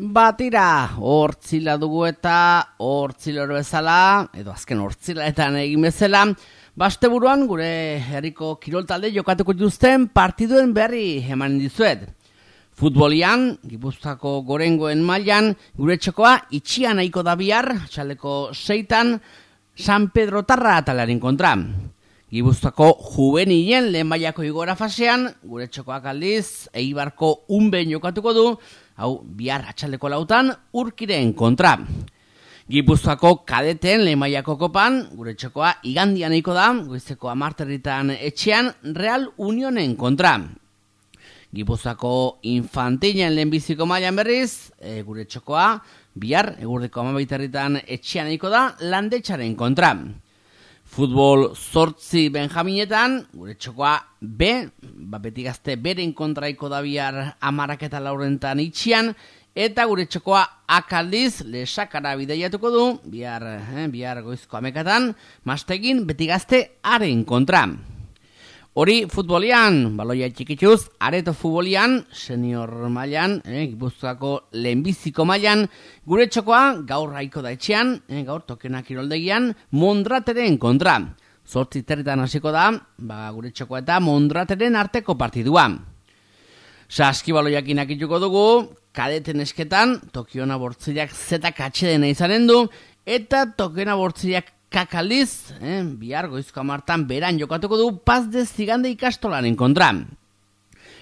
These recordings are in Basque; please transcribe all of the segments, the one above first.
Batira, hortzila dugu eta hortzilor bezala, edo azken hortzilaetan egin bezala, baste buruan gure herriko kiroltalde jokatuko dituzten partiduen berri eman dizuet. Futbolian, Gipuzkoako gorengoen mailan gure txokoa itxian nahiko da bihar, txaleko seitan, San Pedro Tarra atalaren kontra. Gipuzkoako juvenien lehen baiako igora fasean, gure txokoak aldiz, eibarko unben jokatuko du, hau bihar atxaldeko lautan urkiren kontra. Gipuzkoako kadeten lehemaiako kopan, gure txokoa igandian eiko da, goizeko amarterritan etxean Real Unionen kontra. Gipuzkoako infantinen lehenbiziko mailan berriz, e, gure txokoa bihar egurdeko amabaiterritan etxean eiko da landetxaren kontra. Futbol sortzi benjaminetan, gure txokoa B, ba, beti gazte beren kontraiko da bihar amarak eta laurentan itxian, eta gure txokoa akaldiz lesakara bideiatuko du, bihar, eh, bihar goizko amekatan, mastegin beti gazte haren kontra. Hori futbolian, baloia txikituz, areto futbolian, senior mailan, eh, gipuzkoako lehenbiziko mailan, gure txokoa gaur raiko da etxean, eh, gaur tokenak iroldegian, mondrateren kontra. Zortzi territan hasiko da, ba, gure txokoa eta mondrateren arteko partidua. Saski baloiak inakituko dugu, kadeten esketan, tokiona bortzilak zetak atxedena izanen du, eta tokiona bortzilak kakaliz, eh, bihar goizko amartan beran jokatuko du paz de zigande ikastolaren kontra.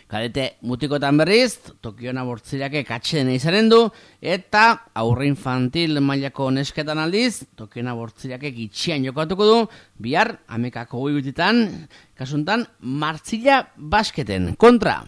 Kadete mutikotan berriz, Tokiona bortzirake katxeden izaren du, eta aurre infantil mailako nesketan aldiz, Tokiona bortzirake gitxian jokatuko du, bihar, amekako goibutitan, kasuntan, martzila basketen kontra.